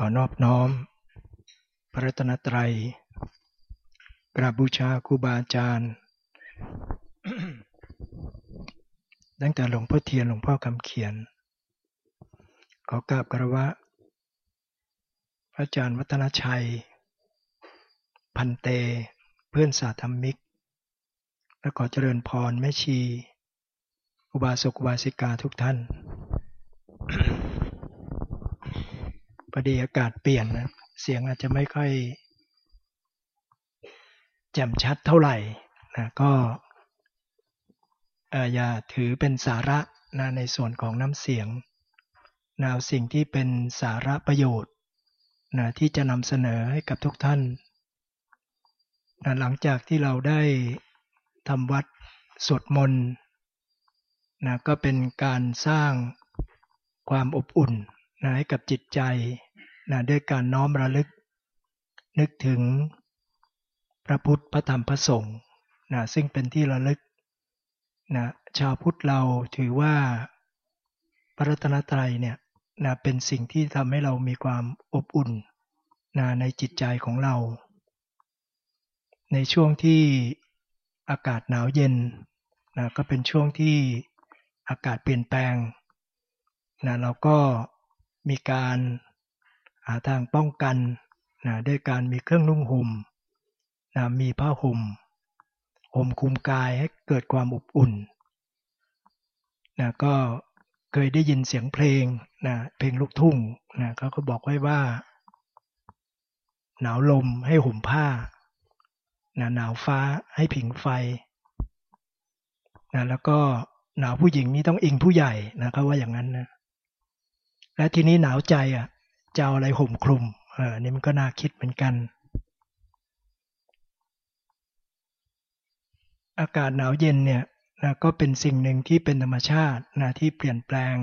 ขอนอบน้อม พระรัตนตรัย กราบบูชาครูบาอาจารย์ตั้งแต่หลวงพ่อเทียนหลวงพ่อคำเขียน ขอกราบกระวะ พระอาจารย์วัฒนชัย พันเต เพื่อนสาธรรมิก และขอเจริญพรแม่ชี อุบาสกอุบาสิกาทุกท่าน อดีอากาศเปลี่ยนนะเสียงอาจจะไม่ค่อยแจ่มชัดเท่าไหร่นะก็อย่าถือเป็นสาระนะในส่วนของน้ำเสียงนะเอาสิ่งที่เป็นสาระประโยชน์นะที่จะนำเสนอให้กับทุกท่านนะหลังจากที่เราได้ทำวัดสวดมนต์นะก็เป็นการสร้างความอบอุ่นนะให้กับจิตใจ นะด้วยการน้อมระลึก นึกถึงพระพุทธพระธรรมพระสงฆ์นะซึ่งเป็นที่ระลึกนะชาวพุทธเราถือว่าพระรัตนตรัยเนี่ยนะเป็นสิ่งที่ทำให้เรามีความอบอุ่นนะในจิตใจของเรา ในช่วงที่อากาศหนาวเย็นนะก็เป็นช่วงที่อากาศเปลี่ยนแปลงนะเราก็มีการ หาทางป้องกันนะด้วยการมีเครื่องนุ่งห่มนะมีผ้าห่มห่มคุมกายให้เกิดความอบอุ่นนะก็เคยได้ยินเสียงเพลงนะเพลงลูกทุ่งนะเขาก็บอกไว้ว่า หนาวลมให้ห่มผ้านะหนาวฟ้าให้ผิงไฟนะแล้วก็หนาวผู้หญิงนี่ต้องอิงผู้ใหญ่นะเขาว่าอย่างนั้นนะและทีนี้หนาวใจอะ จะเอาอะไรห่มคลุมเออนี่มันก็น่าคิดเหมือนกัน อากาศหนาวเย็นเนี่ยนะก็เป็นสิ่งหนึ่งที่เป็นธรรมชาตินะที่เปลี่ยนแปลง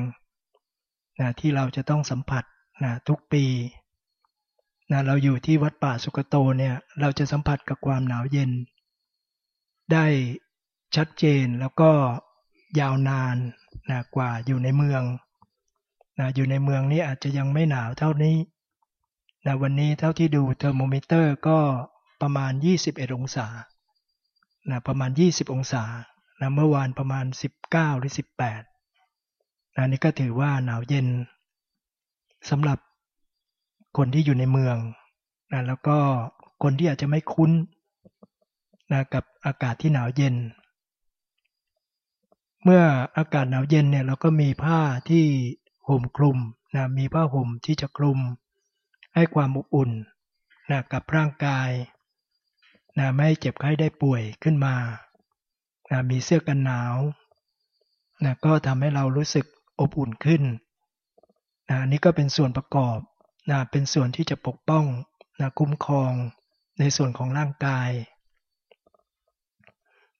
นะที่เราจะต้องสัมผัสนะทุกปีนะเราอยู่ที่วัดป่าสุคะโตเนี่ยเราจะสัมผัสกับความหนาวเย็น ได้ชัดเจนแล้วก็ยาวนานนะกว่าอยู่ในเมือง นะอยู่ในเมืองนี้อาจจะยังไม่หนาวเท่านี้นะวันนี้เท่าที่ดูเทอร์โมมิเตอร์ก็ประมาณ 21 องศานะประมาณ 20 องศานะเมื่อวานประมาณ 19 หรือ 18นะนี่ก็ถือว่าหนาวเย็นสำหรับคนที่อยู่ในเมืองนะแล้วก็คนที่อาจจะไม่คุ้นนะกับอากาศที่หนาวเย็น เมื่ออากาศหนาวเย็นเนี่ยเราก็มีผ้าที่ ห่มคลุมนะมีผ้าห่มที่จะคลุม ให้ความอบอุ่นนะกับร่างกายนะไม่ให้เจ็บไข้ได้ป่วยขึ้นมานะมีเสื้อกันหนาวนะก็ทำให้เรารู้สึกอบอุ่นขึ้นนะนี่ก็เป็นส่วนประกอบนะเป็นส่วนที่จะปกป้องนะคุ้มครองในส่วนของร่างกาย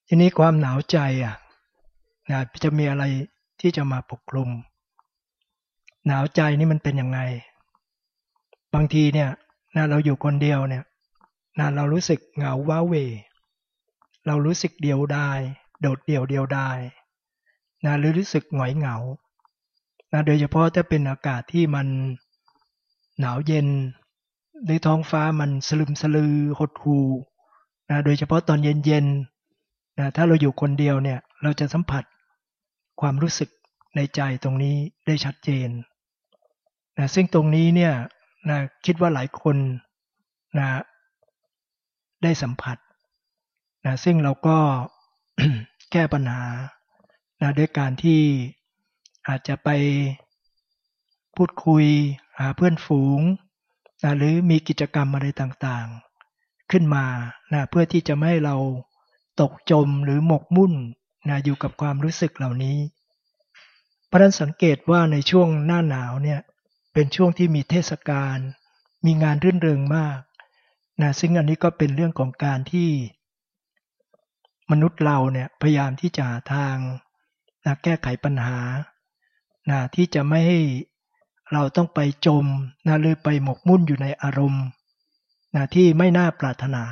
ทีนี้ความหนาวใจอะนะจะมีอะไรที่จะมาปกคลุม หนาวใจนี่มันเป็นยังไง บางทีเนี่ยนะเราอยู่คนเดียวเนี่ยนะเรารู้สึกเหงาว้าเว เรารู้สึกเดียวดาย โดดเดี่ยวเดียวดายนะหรือรู้สึกหงอยเหงานะโดยเฉพาะถ้าเป็นอากาศที่มันหนาวเย็นในท้องฟ้ามันสลึมสลือหดหูนะโดยเฉพาะตอนเย็นๆนะถ้าเราอยู่คนเดียวเนี่ย เราจะสัมผัสความรู้สึกในใจตรงนี้ได้ชัดเจน นะซึ่งตรงนี้เนี่ยนะคิดว่าหลายคนนะได้สัมผัสนะซึ่งเราก็แก้ปัญหานะด้วยการที่อาจจะไปพูดคุยหาเพื่อนฝูงนะหรือมีกิจกรรมอะไรต่างๆ ขึ้นมานะเพื่อที่จะไม่ให้เราตกจมหรือหมกมุ่นนะอยู่กับความรู้สึกเหล่านี้ เพราะนั้นสังเกตว่าในช่วงหน้าหนาวเนี่ย เป็นช่วงที่มีเทศกาล มีงานรื่นเริงมากนะซึ่งอันนี้ก็เป็นเรื่องของการที่มนุษย์เราเนี่ยพยายามที่จะหาทางนะแก้ไขปัญหานะที่จะไม่ให้เราต้องไปจมนะหรือไปหมกมุ่นอยู่ในอารมณ์นะที่ไม่น่าปรารถนา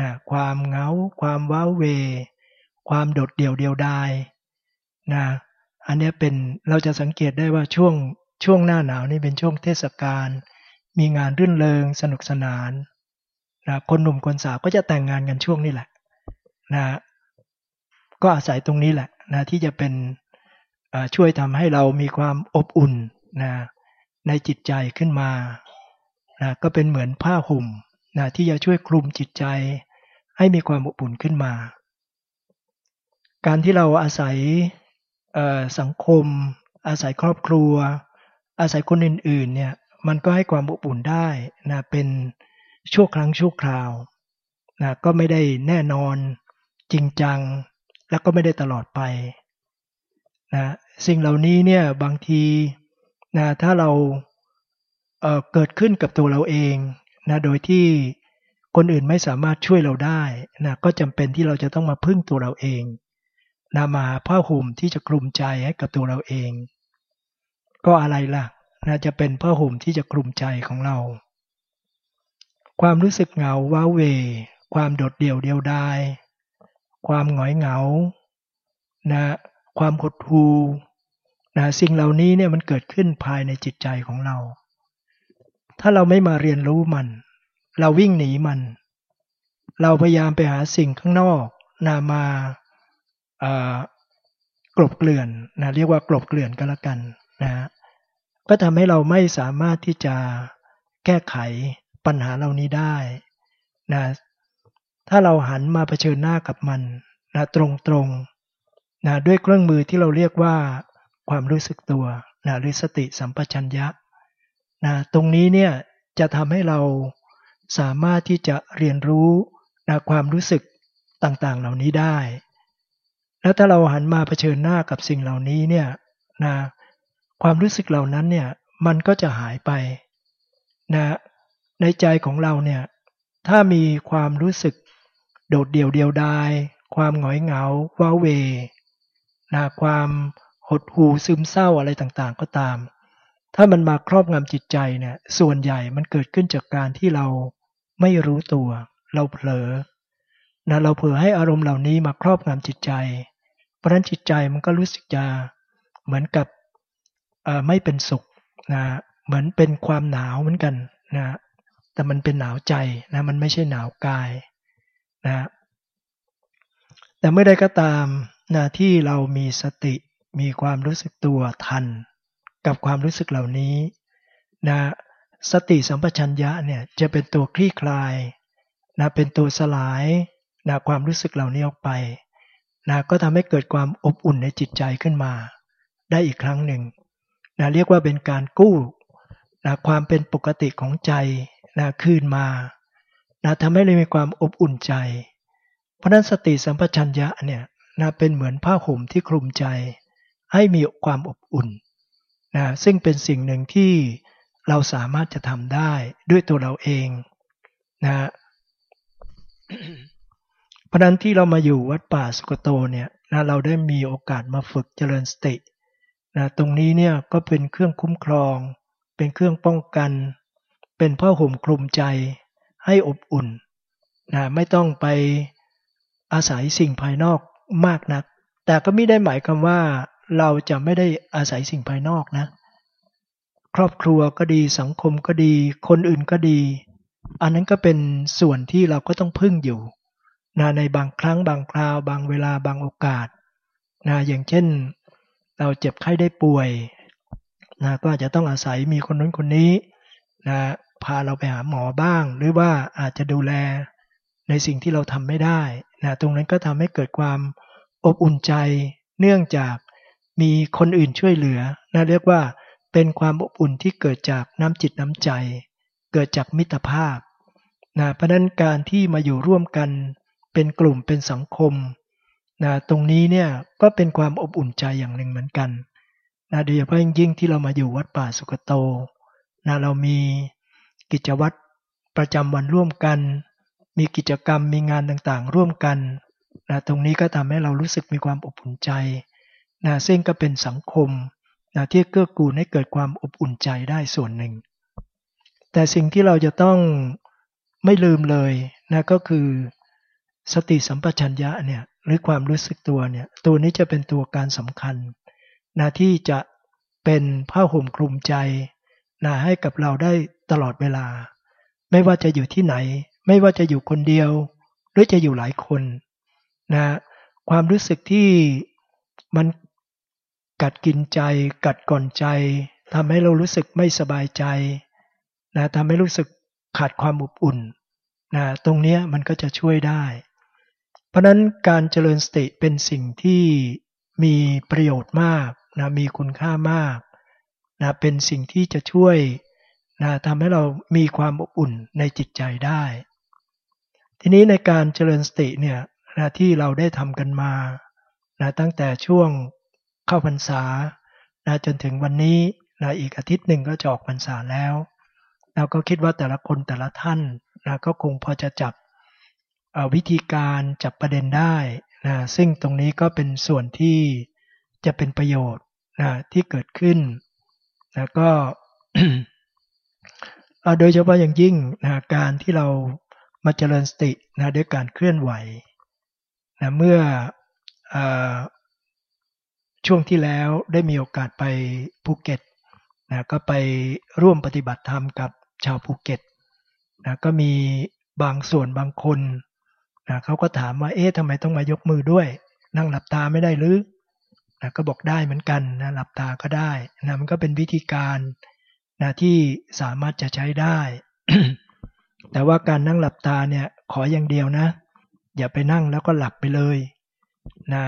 นะความเหงา ความว้าเว ความโดดเดี่ยวเดียวดายนะอันนี้เป็นเราจะสังเกตได้ว่าช่วง ช่วงหน้าหนาวนี่เป็นช่วงเทศกาล มีงานรื่นเริงสนุกสนานนะคนหนุ่มคนสาวก็จะแต่งงานกันช่วงนี้แหละนะก็อาศัยตรงนี้แหละนะที่จะเป็นช่วยทำให้เรามีความอบอุ่นนะในจิตใจขึ้นมานะก็เป็นเหมือนผ้าห่มนะที่จะช่วยคลุมจิตใจ ให้มีความอบอุ่นขึ้นมา การที่เราอาศัยสังคม อาศัยครอบครัว อาศัยคนอื่นๆเนี่ยมันก็ให้ความอบอุ่นได้นะเป็นชั่วครั้งชั่วคราวนะก็ไม่ได้แน่นอนจริงจัง แล้วก็ไม่ได้ตลอดไปนะสิ่งเหล่านี้เนี่ยบางทีนะถ้าเราเเกิดขึ้นกับตัวเราเองนะโดยที่คนอื่นไม่สามารถช่วยเราได้นะก็จำเป็นที่เราจะต้องมาพึ่งตัวเราเองนามาผ้าห่มที่จะกลุ่มใจให้กับตัวเราเอง ก็อะไรล่ะนะจะเป็นผ้าห่มที่จะกลุ่มใจของเรา ความรู้สึกเหงาว้าเว ความโดดเดี่ยวเดียวดายความหงอยเหงานะความหดหู่นะสิ่งเหล่านี้เนี่ยมันเกิดขึ้นภายในจิตใจของเรา ถ้าเราไม่มาเรียนรู้มัน เราวิ่งหนีมัน เราพยายามไปหาสิ่งข้างนอกนามากลบเกลื่อนนะเรียกว่ากลบเกลื่อนก็แล้วกันนะ ก็ทำให้เราไม่สามารถที่จะแก้ไขปัญหาเหล่านี้ได้นะถ้าเราหันมาเผชิญหน้ากับมันนะตรงๆนะด้วยเครื่องมือที่เราเรียกว่าความรู้สึกตัวนะหรือสติสัมปชัญญะนะตรงนี้เนี่ยจะทำให้เราสามารถที่จะเรียนรู้นะความรู้สึกต่างๆเหล่านี้ได้ แล้วถ้าเราหันมาเผชิญหน้ากับสิ่งเหล่านี้เนี่ยนะ ความรู้สึกเหล่านั้นเนี่ยมันก็จะหายไปนะในใจของเราเนี่ยถ้ามีความรู้สึกโดดเดี่ยวเดียวดาย ความหงอยเหงาว้าเวนะความหดหู่ซึมเศร้าอะไรต่างๆ ก็ตาม ถ้ามันมาครอบงำจิตใจเนี่ยส่วนใหญ่มันเกิดขึ้นจากการที่เราไม่รู้ตัว เราเผลอนะเราเผลอให้อารมณ์เหล่านี้มาครอบงำจิตใจ เพราะนั้นจิตใจมันก็รู้สึกจะเหมือนกับ ไม่เป็นสุขนะเหมือนเป็นความหนาวเหมือนกันนะแต่มันเป็นหนาวใจนะมันไม่ใช่หนาวกายนะแต่เมื่อใดก็ตามนะที่เรามีสติมีความรู้สึกตัวทัน กับความรู้สึกเหล่านี้นะสติสัมปชัญญะเนี่ยจะเป็นตัวคลี่คลายนะเป็นตัวสลายนะความรู้สึกเหล่านี้ออกไปนะก็ทำให้เกิดความอบอุ่นในจิตใจขึ้นมา ได้อีกครั้งหนึ่ง นะเรียกว่าเป็นการกู้นะความเป็นปกติของใจนะคืนมานะทำให้เรามีความอบอุ่นใจ เพราะนั้นสติสัมปชัญญะเนี่ยนะเป็นเหมือนผ้าห่มที่คลุมใจ ให้มีความอบอุ่นนะซึ่งเป็นสิ่งหนึ่งที่เราสามารถจะทำได้ด้วยตัวเราเองนะเพราะนั้นที่เรามาอยู่วัดป่าสุกโตเนี่ยนะเราได้มีโอกาสมาฝึกเจริญสติ นะตรงนี้เนี่ยก็เป็นเครื่องคุ้มครอง เป็นเครื่องป้องกัน เป็นผ้าห่มคลุมใจให้อบอุ่นนะไม่ต้องไปอาศัยสิ่งภายนอกมากนัก แต่ก็ไม่ได้หมายความว่าเราจะไม่ได้อาศัยสิ่งภายนอกนะ ครอบครัวก็ดีสังคมก็ดี คนอื่นก็ดี อันนั้นก็เป็นส่วนที่เราก็ต้องพึ่งอยู่นะในบางครั้งบางคราว บางเวลาบางโอกาสนะอย่างเช่น เราเจ็บไข้ได้ป่วยนะก็อาจจะต้องอาศัยมีคนนู้นคนนี้นะพาเราไปหาหมอบ้าง หรือว่าอาจจะดูแลในสิ่งที่เราทำไม่ได้นะตรงนั้นก็ทำให้เกิดความอบอุ่นใจ เนื่องจากมีคนอื่นช่วยเหลือนะเรียกว่าเป็นความอบอุ่นที่เกิดจากน้ำจิตน้ำใจ เกิดจากมิตรภาพนะเพราะนั้นการที่มาอยู่ร่วมกันเป็นกลุ่มเป็นสังคม นะตรงนี้เนี่ยก็เป็นความอบอุ่นใจอย่างหนึ่งเหมือนกันนะโดยเฉพาะยิ่งที่เรามาอยู่วัดป่าสุกโตนะเรามีกิจวัตรประจำวันร่วมกัน มีกิจกรรมมีงานต่างๆ ร่วมกันนะตรงนี้ก็ทำให้เรารู้สึกมีความอบอุ่นใจนะซึ่งก็เป็นสังคมนะที่เกื้อกูลให้เกิดความอบอุ่นใจได้ส่วนหนึ่ง แต่สิ่งที่เราจะต้องไม่ลืมเลยนะก็คือ สติสัมปชัญญะเนี่ยหรือความรู้สึกตัวเนี่ยตัวนี้จะเป็นตัวการสำคัญนะที่จะเป็นผ้าห่มคลุมใจนะให้กับเราได้ตลอดเวลา ไม่ว่าจะอยู่ที่ไหน ไม่ว่าจะอยู่คนเดียว หรือจะอยู่หลายคนนะความรู้สึกที่มันกัดกินใจ กัดก่อนใจทำให้เรารู้สึกไม่สบายใจนะทำให้รู้สึกขาดความอบอุ่นนะตรงนี้มันก็จะช่วยได้ ราะนั้นการเจริญสติเป็นสิ่งที่มีประโยชน์มากนะมีคุณค่ามากนะเป็นสิ่งที่จะช่วยนะทำให้เรามีความอบอุ่นในจิตใจได้ ทีนี้ในการเจริญสติเนี่ยนะที่เราได้ทำกันมานะตั้งแต่ช่วงเข้าพรรษานะจนถึงวันนี้นะอีกอาทิตย์หนึ่งก็จะออกพรรษาแล้ว เราก็คิดว่าแต่ละคนแต่ละท่านนะก็คงพอจะจับ วิธีการจับประเด็นได้นะซึ่งตรงนี้ก็เป็นส่วนที่จะเป็นประโยชน์นะที่เกิดขึ้นนะก็โดยเฉพาะอย่างยิ่งนะการที่เรามาเจริญสตินะด้วยการเคลื่อนไหวนะเมื่ออช่วงที่แล้วได้มีโอกาสไปภูเก็ตนะก็ไปร่วมปฏิบัติธรรมกับชาวภูเก็ตนะก็มีบางส่วนบางคน นะเขาก็ถามว่าเอ๊ะทำไมต้องมายกมือด้วย นั่งหลับตาไม่ได้หรือนะก็บอกได้เหมือนกันนะหลับตาก็ได้นะมันก็เป็นวิธีการนะที่สามารถจะใช้ได้ แต่ว่าการนั่งหลับตาเนี่ยขออย่างเดียวนะ อย่าไปนั่งแล้วก็หลับไปเลยนะ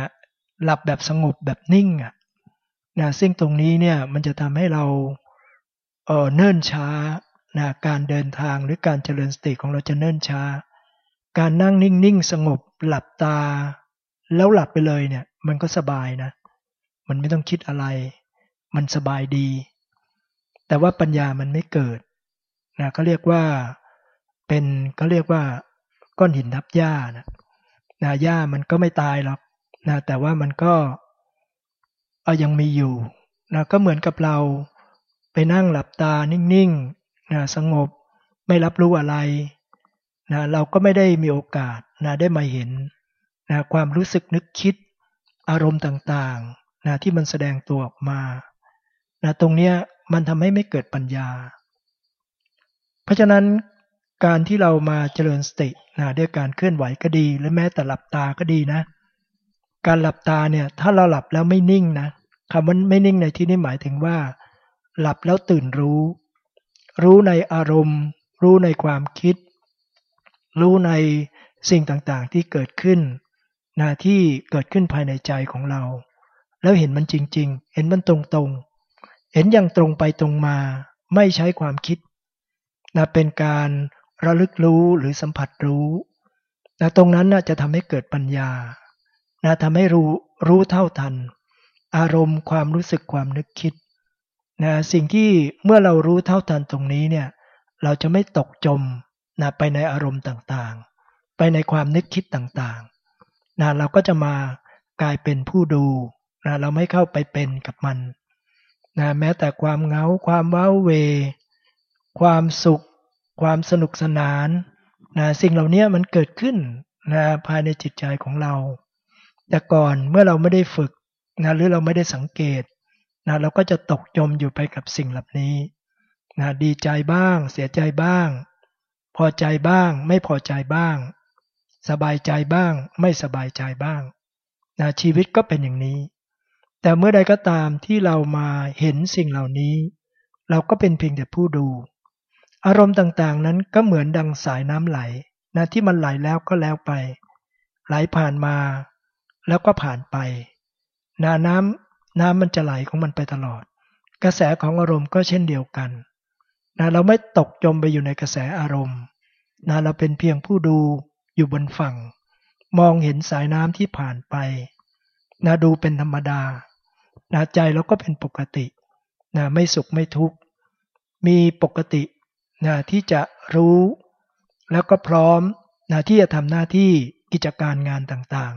หลับแบบสงบแบบนิ่งอะนะซึ่งตรงนี้เนี่ยมันจะทำให้เราเออเนิ่นช้านะการเดินทางหรือการเจริญสติของเราจะเนิ่นช้า การนั่งนิ่งๆ สงบหลับตา แล้วหลับไปเลยเนี่ย มันก็สบายนะ มันไม่ต้องคิดอะไร มันสบายดี แต่ว่าปัญญามันไม่เกิดนะก็เรียกว่าเป็นก็เรียกว่าก้อนหินทับหญ้านะนะหญ้ามันก็ไม่ตายหรอกนะแต่ว่ามันก็เอายังมีอยู่นะก็เหมือนกับเราไปนั่งหลับตานิ่งๆนะสงบไม่รับรู้อะไร นะเราก็ไม่ได้มีโอกาสนะได้มาเห็นนะความรู้สึกนึกคิดอารมณ์ต่างๆนะที่มันแสดงตัวออกมานะตรงเนี้ยมันทำให้ไม่เกิดปัญญา เพราะฉะนั้นการที่เรามาเจริญสตินะด้วยการเคลื่อนไหวก็ดี หรือแม้แต่หลับตาก็ดีนะ การหลับตาเนี่ยถ้าเราหลับแล้วไม่นิ่งนะคำว่าไม่นิ่งในที่นี้หมายถึงว่า หลับแล้วตื่นรู้ รู้ในอารมณ์ รู้ในความคิด รู้ในสิ่งต่างๆที่เกิดขึ้นนะที่เกิดขึ้นภายในใจของเรา แล้วเห็นมันจริง ๆ เห็นมันตรงๆ เห็นอย่างตรงไปตรงมา ไม่ใช้ความคิดนะเป็นการระลึกรู้หรือสัมผัสรู้นะตรงนั้นนะจะทำให้เกิดปัญญานะทำให้รู้รู้เท่าทัน อารมณ์ความรู้สึกความนึกคิดนะสิ่งที่เมื่อเรารู้เท่าทันตรงนี้เนี่ย เราจะไม่ตกจม นะไปในอารมณ์ต่างๆ ไปในความนึกคิดต่างๆนะเราก็จะมากลายเป็นผู้ดูนะเราไม่เข้าไปเป็นกับมันนะแม้แต่ความเงาความว้าเว ความสุข ความสนุกสนานนะสิ่งเหล่านี้มันเกิดขึ้นนะภายในจิตใจของเรา แต่ก่อนเมื่อเราไม่ได้ฝึกนะหรือเราไม่ได้สังเกตนะเราก็จะตกจมอยู่ไปกับสิ่งเหล่านี้นะดีใจบ้าง เสียใจบ้าง พอใจบ้าง ไม่พอใจบ้าง สบายใจบ้าง ไม่สบายใจบ้างนะชีวิตก็เป็นอย่างนี้ แต่เมื่อใดก็ตามที่เรามาเห็นสิ่งเหล่านี้ เราก็เป็นเพียงแต่ผู้ดู อารมณ์ต่างๆนั้นก็เหมือนดังสายน้ำไหลนะที่มันไหลแล้วก็แล้วไป ไหลผ่านมา แล้วก็ผ่านไปนาน้ำน้ำมันจะไหลของมันไปตลอด กระแสของอารมณ์ก็เช่นเดียวกัน นะเราไม่ตกจมไปอยู่ในกระแสอารมณ์นะเราเป็นเพียงผู้ดูอยู่บนฝั่ง มองเห็นสายน้ำที่ผ่านไปนะดูเป็นธรรมดานะใจเราก็เป็นปกตินะไม่สุขไม่ทุกข์ มีปกตินะที่จะรู้ แล้วก็พร้อมนะที่จะทำหน้าที่กิจการงานต่าง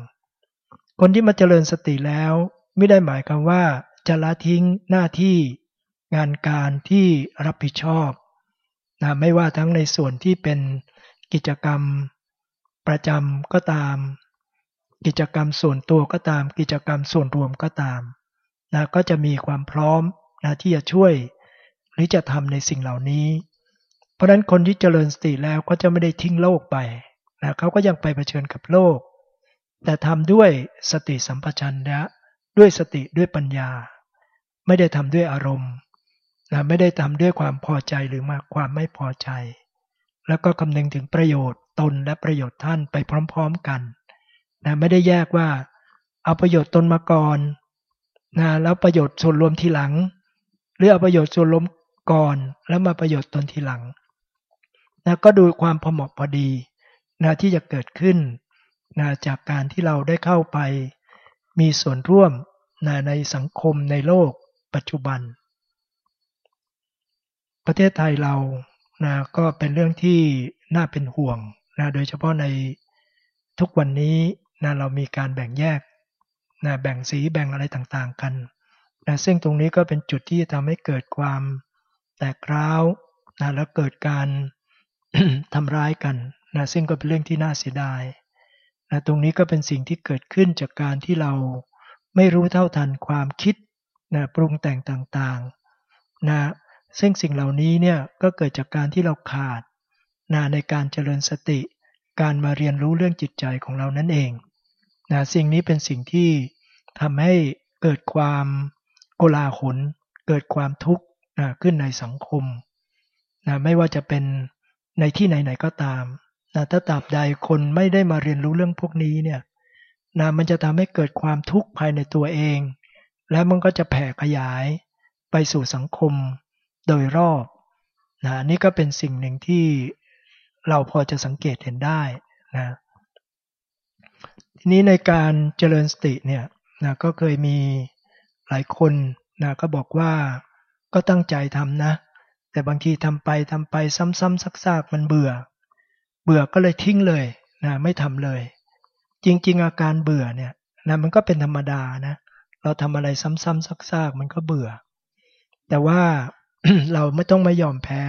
ๆ คนที่มาเจริญสติแล้ว ไม่ได้หมายความว่าจะละทิ้งหน้าที่ งานการที่รับผิดชอบนะไม่ว่าทั้งในส่วนที่เป็นกิจกรรมประจำก็ตาม กิจกรรมส่วนตัวก็ตาม กิจกรรมส่วนรวมก็ตามนะก็จะมีความพร้อมนะที่จะช่วยหรือจะทำในสิ่งเหล่านี้ เพราะฉะนั้นคนที่เจริญสติแล้วก็จะไม่ได้ทิ้งโลกไปนะเขาก็ยังไปเผชิญกับโลก แต่ทำด้วยสติสัมปชัญญะด้วยสติด้วยปัญญา ไม่ได้ทำด้วยอารมณ์ นะไม่ได้ทำด้วยความพอใจหรือมาความไม่พอใจ แล้วก็คำนึงถึงประโยชน์ตนและประโยชน์ท่านไปพร้อมๆกันนะไม่ได้แยกว่า เอาประโยชน์ตนมาก่อนนะแล้วประโยชน์ส่วนรวมทีหลัง หรือเอาประโยชน์ส่วนรวมก่อนแล้วมาประโยชน์ตนทีหลังนะก็ดูความพอเหมาะพอดีนะที่จะเกิดขึ้นนะจากการที่เราได้เข้าไปมีส่วนร่วมนะในสังคมในโลกปัจจุบัน ประเทศไทยเรานะก็เป็นเรื่องที่น่าเป็นห่วงนะโดยเฉพาะในทุกวันนี้นะเรามีการแบ่งแยกนะแบ่งสีแบ่งอะไรต่างๆกันนะซึ่งตรงนี้ก็เป็นจุดที่ทำให้เกิดความแตกร้าวนะแล้วเกิดการ ทำร้ายกันนะซึ่งก็เป็นเรื่องที่น่าเสียดายนะตรงนี้ก็เป็นสิ่งที่เกิดขึ้นจากการที่เราไม่รู้เท่าทันความคิดนะปรุงแต่งต่างๆนะ ซึ่งสิ่งเหล่านี้เนี่ยก็เกิดจากการที่เราขาดนะในการเจริญสติ การมาเรียนรู้เรื่องจิตใจของเรานั่นเองนะสิ่งนี้เป็นสิ่งที่ทำให้เกิดความโกลาหลเกิดความทุกข์นะขึ้นในสังคมนะไม่ว่าจะเป็นในที่ไหนๆก็ตามนะถ้าตราบใดคนไม่ได้มาเรียนรู้เรื่องพวกนี้เนี่ยนะมันจะทำให้เกิดความทุกข์ภายในตัวเอง และมันก็จะแผ่ขยายไปสู่สังคม โดยรอบนะนี่ก็เป็นสิ่งหนึ่งที่เราพอจะสังเกตเห็นได้นะทีนี้ในการเจริญสติเนี่ยนะก็เคยมีหลายคนนะก็บอกว่าก็ตั้งใจทำนะ แต่บางทีทำไปทำไปซ้ำๆซักๆมันเบื่อ เบื่อก็เลยทิ้งเลยนะไม่ทำเลย จริง ๆ อาการเบื่อเนี่ยนะมันก็เป็นธรรมดานะเราทำอะไรซ้ำๆซักๆมันก็เบื่อ แต่ว่า เราไม่ต้องไม่ยอมแพ้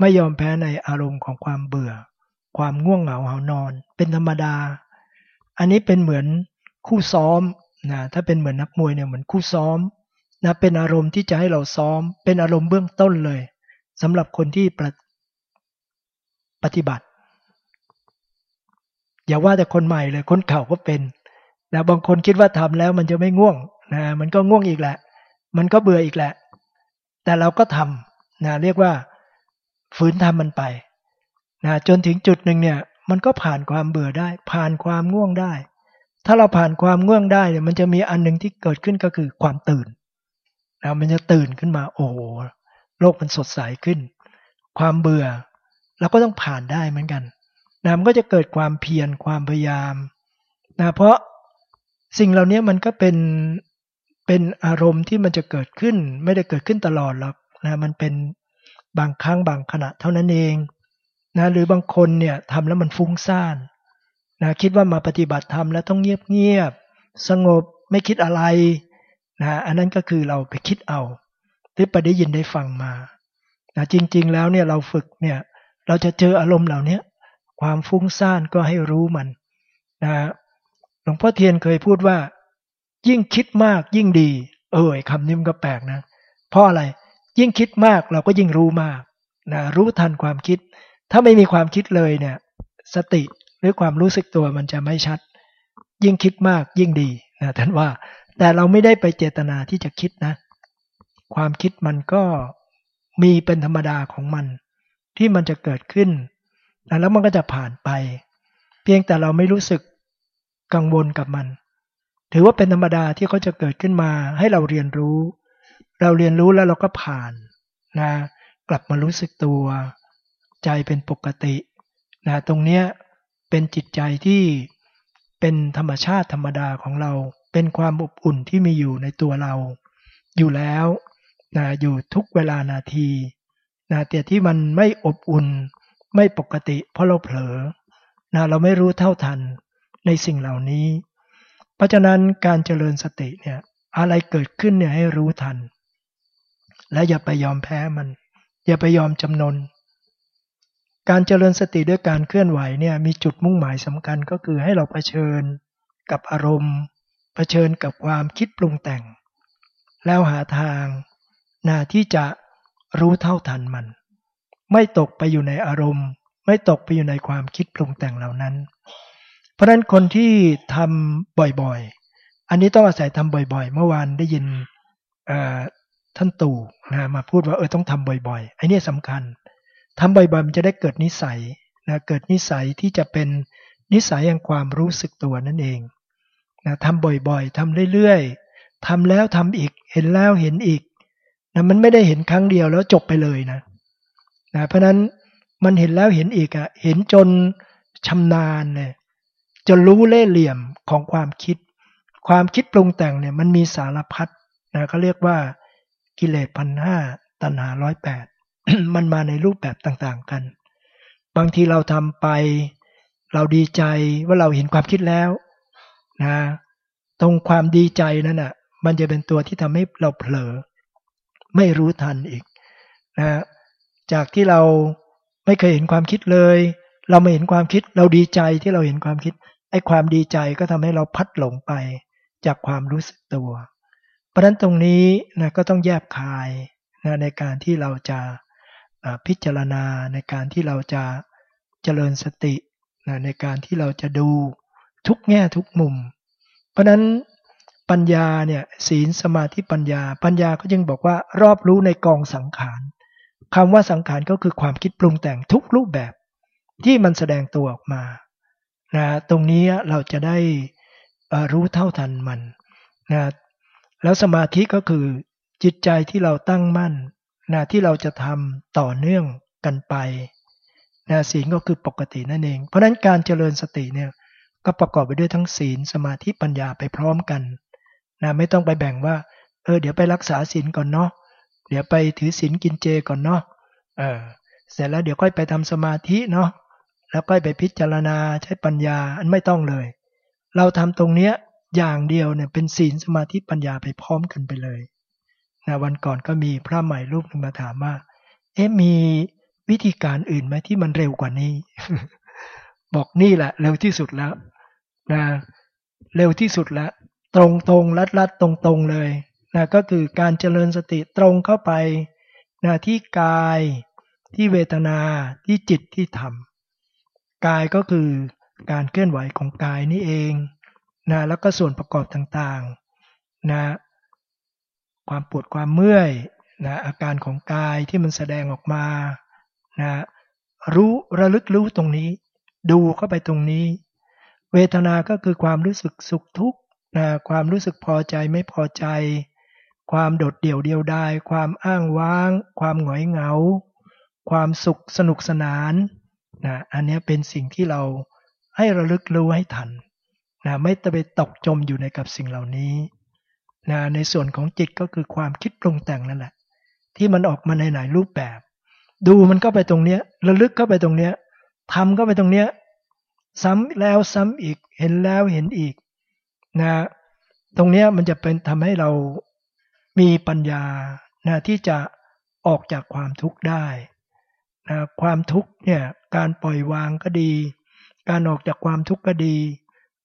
ไม่ยอมแพ้ในอารมณ์ของความเบื่อ ความง่วงเหงาหานอน เป็นธรรมดา อันนี้เป็นเหมือนคู่ซ้อมนะถ้าเป็นเหมือนนักมวยเนี่ยเหมือนคู่ซ้อมนะเป็นอารมณ์ที่จะให้เราซ้อม เป็นอารมณ์เบื้องต้นเลยสำหรับคนที่ปฏิบัติ อย่าว่าแต่คนใหม่เลยคนเก่าก็เป็นนะบางคนคิดว่าทำแล้วมันจะไม่ง่วงนะมันก็ง่วงอีกแหละ มันก็เบื่ออีกแหละ แต่เราก็ทำนะเรียกว่าฝืนทำมันไปนะจนถึงจุดหนึ่งเนี่ยมันก็ผ่านความเบื่อได้ ผ่านความง่วงได้ ถ้าเราผ่านความง่วงได้เนี่ยมันจะมีอันหนึ่งที่เกิดขึ้นก็คือความตื่นนะมันจะตื่นขึ้นมาโอ้โลกมันสดใสขึ้น ความเบื่อเราก็ต้องผ่านได้เหมือนกันนะมันก็จะเกิดความเพียรความพยายามนะเพราะสิ่งเหล่านี้มันก็เป็น เป็นอารมณ์ที่มันจะเกิดขึ้น ไม่ได้เกิดขึ้นตลอดหรอกนะมันเป็นบางครั้งบางขณะเท่านั้นเองนะหรือบางคนเนี่ยทำแล้วมันฟุ้งซ่านนะคิดว่ามาปฏิบัติธรรมแล้วต้องเงียบเงียบสงบไม่คิดอะไรนะอันนั้นก็คือเราไปคิดเอา หรือไปได้ยินได้ฟังมานะจริง ๆ แล้วเนี่ยเราฝึกเนี่ยเราจะเจออารมณ์เหล่านี้ความฟุ้งซ่านก็ให้รู้มันนะหลวงพ่อเทียนเคยพูดว่า ยิ่งคิดมากยิ่งดี เออคำนี้มันก็แปลกนะ เพราะอะไรยิ่งคิดมากเราก็ยิ่งรู้มากนะรู้ทันความคิด ถ้าไม่มีความคิดเลยเนี่ย สติหรือความรู้สึกตัวมันจะไม่ชัด ยิ่งคิดมากยิ่งดีนะท่านว่า แต่เราไม่ได้ไปเจตนาที่จะคิดนะ ความคิดมันก็มีเป็นธรรมดาของมัน ที่มันจะเกิดขึ้นแล้วมันก็จะผ่านไป เพียงแต่เราไม่รู้สึกกังวลกับมัน ถือว่าเป็นธรรมดาที่เขาจะเกิดขึ้นมาให้เราเรียนรู้ เราเรียนรู้แล้วเราก็ผ่านนะกลับมารู้สึกตัว ใจเป็นปกตินะตรงเนี้ยเป็นจิตใจที่เป็นธรรมชาติธรรมดาของเรา เป็นความอบอุ่นที่มีอยู่ในตัวเรา อยู่แล้วนะอยู่ทุกเวลานาทีนะแต่ที่มันไม่อบอุ่นไม่ปกติ เพราะเราเผลอนะเราไม่รู้เท่าทันในสิ่งเหล่านี้ เพราะฉะนั้นการเจริญสติเนี่ยอะไรเกิดขึ้นเนี่ยให้รู้ทัน และอย่าไปยอมแพ้มัน อย่าไปยอมจำนน การเจริญสติด้วยการเคลื่อนไหวเนี่ยมีจุดมุ่งหมายสำคัญก็คือให้เราเผชิญกับอารมณ์ เผชิญกับความคิดปรุงแต่ง แล้วหาทางนาที่จะรู้เท่าทันมัน ไม่ตกไปอยู่ในอารมณ์ ไม่ตกไปอยู่ในความคิดปรุงแต่งเหล่านั้น เพราะฉะนั้นคนที่ทำบ่อยๆ อันนี้ต้องอาศัยทำบ่อยๆ เมื่อวานได้ยินท่านตู่นะมาพูดว่าเออต้องทำบ่อยๆไอ้นี่สำคัญทำบ่อยๆ มันจะได้เกิดนิสัยนะเกิดนิสัยที่จะเป็นนิสัยแห่างความรู้สึกตัวนั่นเองนะทำบ่อยๆทำเรื่อยๆทำแล้วทำอีก เห็นแล้วเห็นอีกนะมันไม่ได้เห็นครั้งเดียวแล้วจบไปเลยนะนะเพราะนั้นมันเห็นแล้วเห็นอีกอะ่ะเห็นจนชำนาญเลย จนรู้เล่เหลี่ยมของความคิด ความคิดปรุงแต่งเนี่ยมันมีสารพัดนะเขาเรียกว่ากิเลสพันห้าตัณหาร้อยแปดมันมาในรูปแบบต่างๆกัน บางทีเราทำไปเราดีใจว่าเราเห็นความคิดแล้วนะตรงความดีใจนั้นอะมันจะเป็นตัวที่ทำให้เราเผลอ ไม่รู้ทันอีกนะจากที่เราไม่เคยเห็นความคิดเลย เราไม่เห็นความคิด เราดีใจที่เราเห็นความคิด ไอ้ความดีใจก็ทำให้เราพัดหลงไปจากความรู้สึกตัว เพราะฉะนั้นตรงนี้นะก็ต้องแยบคายนะในการที่เราจะพิจารณาในการที่เราจะเจริญสตินะในการที่เราจะดูทุกแง่ทุกมุม เพราะนั้นปัญญาเนี่ยศีลสมาธิปัญญา ปัญญาก็จึงบอกว่ารอบรู้ในกองสังขารคำว่าสังขารก็คือความคิดปรุงแต่งทุกรูปแบบที่มันแสดงตัวออกมา นะตรงนี้เราจะได้รู้เท่าทันมันนะแล้วสมาธิก็คือจิตใจที่เราตั้งมั่นนะที่เราจะทำต่อเนื่องกันไปนะศีลก็คือปกตินั่นเอง เพราะนั้นการเจริญสติเนี่ยก็ประกอบไปด้วยทั้งศีลสมาธิปัญญาไปพร้อมกันนะไม่ต้องไปแบ่งว่าเออเดี๋ยวไปรักษาศีลก่อนเนาะเดี๋ยวไปถือศีลกินเจก่อนเนาะเออเสร็จแล้วเดี๋ยวค่อยไปทำสมาธิเนาะ แล้วก็ไปพิจารณาใช้ปัญญาอันไม่ต้องเลย เราทำตรงเนี้ยอย่างเดียวเนี่ยเป็นศีลสมาธิปัญญาไปพร้อมกันไปเลยนะวันก่อนก็มีพระใหม่รูปหนึ่งมาถามว่า เอ๊ะมีวิธีการอื่นไหมที่มันเร็วกว่านี้ บอกนี่แหละ เร็วที่สุดแล้วนะเร็วที่สุดแล้ว ตรงตรงลัดลัดตรงตรงเลยนะก็คือการเจริญสติตรงเข้าไปนะที่กายที่เวทนาที่จิตที่ธรรม กายก็คือการเคลื่อนไหวของกายนี่เองนะแล้วก็ส่วนประกอบต่างๆนะความปวดความเมื่อยนะอาการของกายที่มันแสดงออกมานะรู้ระลึกรู้ตรงนี้ ดูเข้าไปตรงนี้ เวทนา ก็คือความรู้สึกสุขทุกข์นะความรู้สึกพอใจไม่พอใจ ความโดดเดี่ยวเดียวดาย ความอ้างว้าง ความหงอยเหงา ความสุขสนุกสนาน นะอันนี้เป็นสิ่งที่เราให้ระลึกรู้ให้ทันนะไม่ตะไปตกจมอยู่ในกับสิ่งเหล่านี้นะในส่วนของจิตก็คือความคิดปรุงแต่งนั่นแหละ ที่มันออกมาในหลายรูปแบบ ดูมันก็ไปตรงเนี้ยระลึกเข้าไปตรงเนี้ยทำก็ไปตรงเนี้ยซ้ำแล้วซ้ำอีกเห็นแล้วเห็นอีกนะตรงเนี้ยมันจะเป็นทำให้เรามีปัญญานะที่จะออกจากความทุกข์ได้ ความทุกข์เนี่ยการปล่อยวางก็ดี การออกจากความทุกข์ก็ดี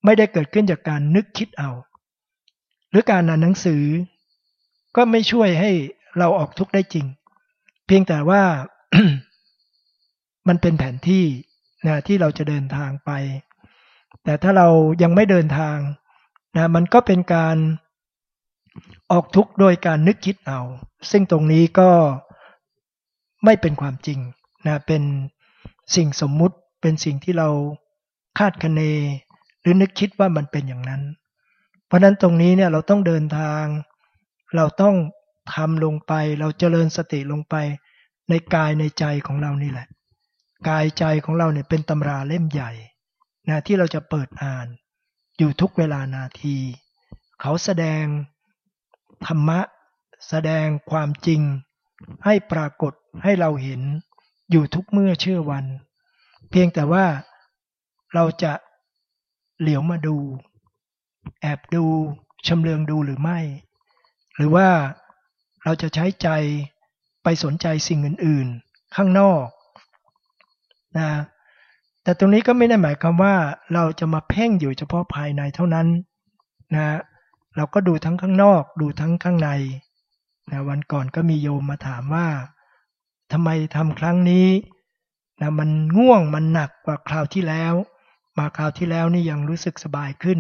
ไม่ได้เกิดขึ้นจากการนึกคิดเอา หรือการอ่านหนังสือ ก็ไม่ช่วยให้เราออกทุกข์ได้จริง เพียงแต่ว่ามันเป็นแผนที่นะที่เราจะเดินทางไป แต่ถ้าเรายังไม่เดินทางนะมันก็เป็นการออกทุกข์โดยการนึกคิดเอา ซึ่งตรงนี้ก็ไม่เป็นความจริง นะเป็นสิ่งสมมุติเป็นสิ่งที่เราคาดคะเน หรือนึกคิดว่ามันเป็นอย่างนั้น เพราะนั้นตรงนี้เนี่ยเราต้องเดินทาง เราต้องทำลงไป เราเจริญสติลงไป ในกายในใจของเรานี่แหละ กายใจของเราเนี่ยเป็นตำราเล่มใหญ่นะที่เราจะเปิดอ่านอยู่ทุกเวลานาที เขาแสดงธรรมะ แสดงความจริง ให้ปรากฏให้เราเห็น อยู่ทุกเมื่อเชื่อวัน เพียงแต่ว่าเราจะเหลียวมาดู แอบดูชำเลืองดูหรือไม่ หรือว่าเราจะใช้ใจไปสนใจสิ่งอื่น ๆ ข้างนอกนะแต่ตรงนี้ก็ไม่ได้หมายความว่าเราจะมาเพ่งอยู่เฉพาะภายในเท่านั้นนะเราก็ดูทั้งข้างนอกดูทั้งข้างในนะวันก่อนก็มีโยมมาถามว่า ทำไมทำครั้งนี้นะมันง่วงมันหนักกว่าคราวที่แล้ว มาคราวที่แล้วนี่ยังรู้สึกสบายขึ้น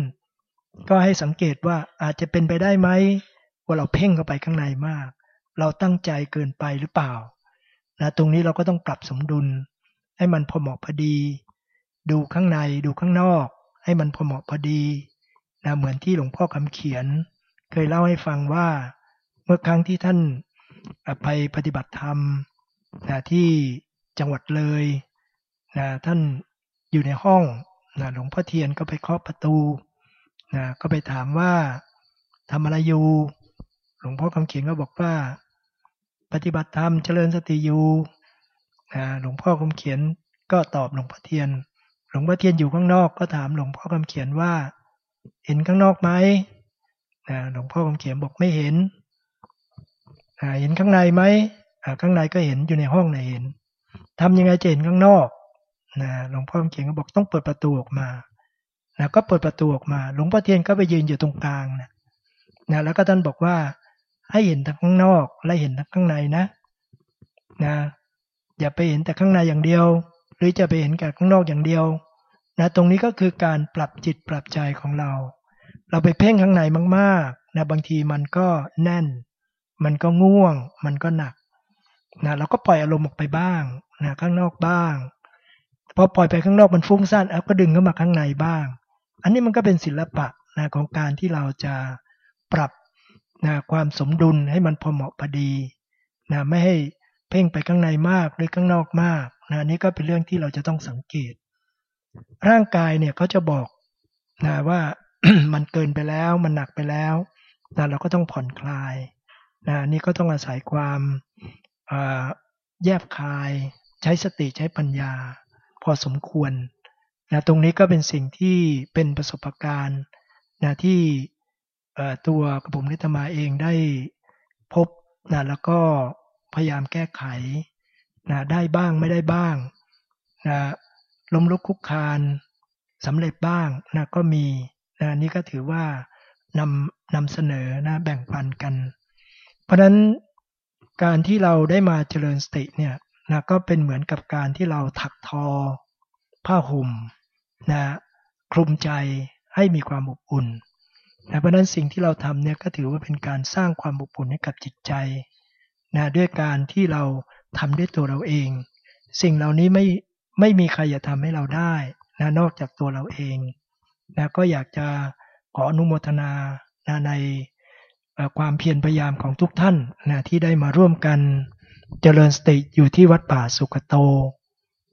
ก็ให้สังเกตว่าอาจจะเป็นไปได้ไหมว่าเราเพ่งเข้าไปข้างในมาก เราตั้งใจเกินไปหรือเปล่านะตรงนี้เราก็ต้องปรับสมดุล ให้มันพอเหมาะพอดี ดูข้างในดูข้างนอก ให้มันพอเหมาะพอดีนะเหมือนที่หลวงพ่อคำเขียน เคยเล่าให้ฟังว่า เมื่อครั้งที่ท่านไปปฏิบัติธรรม นะที่จังหวัดเลยนะท่านอยู่ในห้องนะหลวงพ่อเทียนก็ไปเคาะประตูนะก็ไปถามว่าทำอะไรอยู่หลวงพ่อคำเขียนก็บอกว่า ปฏิบัติธรรมเจริญสติอยู่นะหลวงพ่อคำเขียนก็ตอบหลวงพ่อเทียน หลวงพ่อเทียนอยู่ข้างนอกก็ถามหลวงพ่อคำเขียนว่า เห็นข้างนอกไหมนะหลวงพ่อคำเขียนบอกไม่เห็นเห็นข้างในไหม ข้างในก็เห็นอยู่ในห้องไหนเห็นทำยังไงจะเห็นข้างนอกนะหลวงพ่อเขียนก็บอกต้องเปิดประตูออกมานะก็เปิดประตูออกมา หลวงพ่อเทียนก็ไปยืนอยู่ตรงกลางนะนะแล้วก็ท่านบอกว่าให้เห็นทั้งข้างนอกและเห็นทั้งข้างในนะนะอย่าไปเห็นแต่ข้างในอย่างเดียว หรือจะไปเห็นแต่ข้างนอกอย่างเดียวนะตรงนี้ก็คือการปรับจิตปรับใจของเรา เราไปเพ่งข้างในมากๆนะบางทีมันก็แน่น มันก็ง่วง มันก็หนัก นะเราก็ปล่อยอารมณ์ออกไปบ้างนะข้างนอกบ้างพอปล่อยไปข้างนอกมันฟุ้งซ่านเอาก็ดึงเข้ามาข้างในบ้าง อันนี้มันก็เป็นศิลปะนะของการที่เราจะปรับนะความสมดุลให้มันพอเหมาะพอดีนะไม่ให้เพ่งไปข้างในมากหรือข้างนอกมากนะนี่ก็เป็นเรื่องที่เราจะต้องสังเกต ร่างกายเนี่ยเขาจะบอกนะว่ามันเกินไปแล้วมันหนักไปแล้วนะเราก็ต้องผ่อนคลายนะนี่ก็ต้องอาศัยความ แยบคาย ใช้สติใช้ปัญญา พอสมควรนะตรงนี้ก็เป็นสิ่งที่เป็นประสบการณ์นะที่ตัวกระผมนิตมาเองได้พบนะแล้วก็พยายามแก้ไขนะได้บ้างไม่ได้บ้างนะล้มลุกคุกคานสำเร็จบ้างนะก็มีนะนี่ก็ถือว่านำนำเสนอนะแบ่งปันกัน เพราะนั้น การที่เราได้มาเจริญสติเนี่ยนะก็เป็นเหมือนกับการที่เราถักทอ ผ้าห่มนะคลุมใจให้มีความอบอุ่นนะเพราะนั้นสิ่งที่เราทำเนี่ยก็ถือว่าเป็นการสร้างความอบอุ่นให้กับจิตใจนะด้วยการที่เราทำด้วยตัวเราเอง สิ่งเหล่านี้ไม่ไม่มีใครจะทำให้เราได้นะนอกจากตัวเราเองนะก็อยากจะขออนุโมทนานะใน ความเพียรพยายามของทุกท่านนะที่ได้มาร่วมกันเจริญสติอยู่ที่วัดป่าสุกโต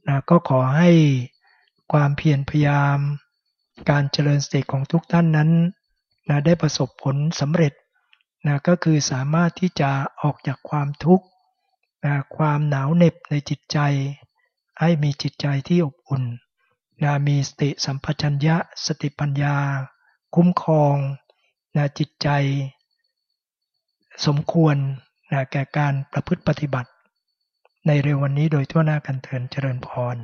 นะก็ขอให้ความเพียรพยายาม การเจริญสติของทุกท่านนั้นนะได้ประสบผลสำเร็จนะก็คือสามารถที่จะออกจากความทุกข์นะความหนาวเหน็บในจิตใจ ให้มีจิตใจที่อบอุ่นนะมีสติสัมปชัญญะสติปัญญา คุ้มครองนะจิตใจ สมควรนะแก่การประพฤติปฏิบัติ ในเร็ววันนี้โดยทั่วหน้ากันเถินเจริญพร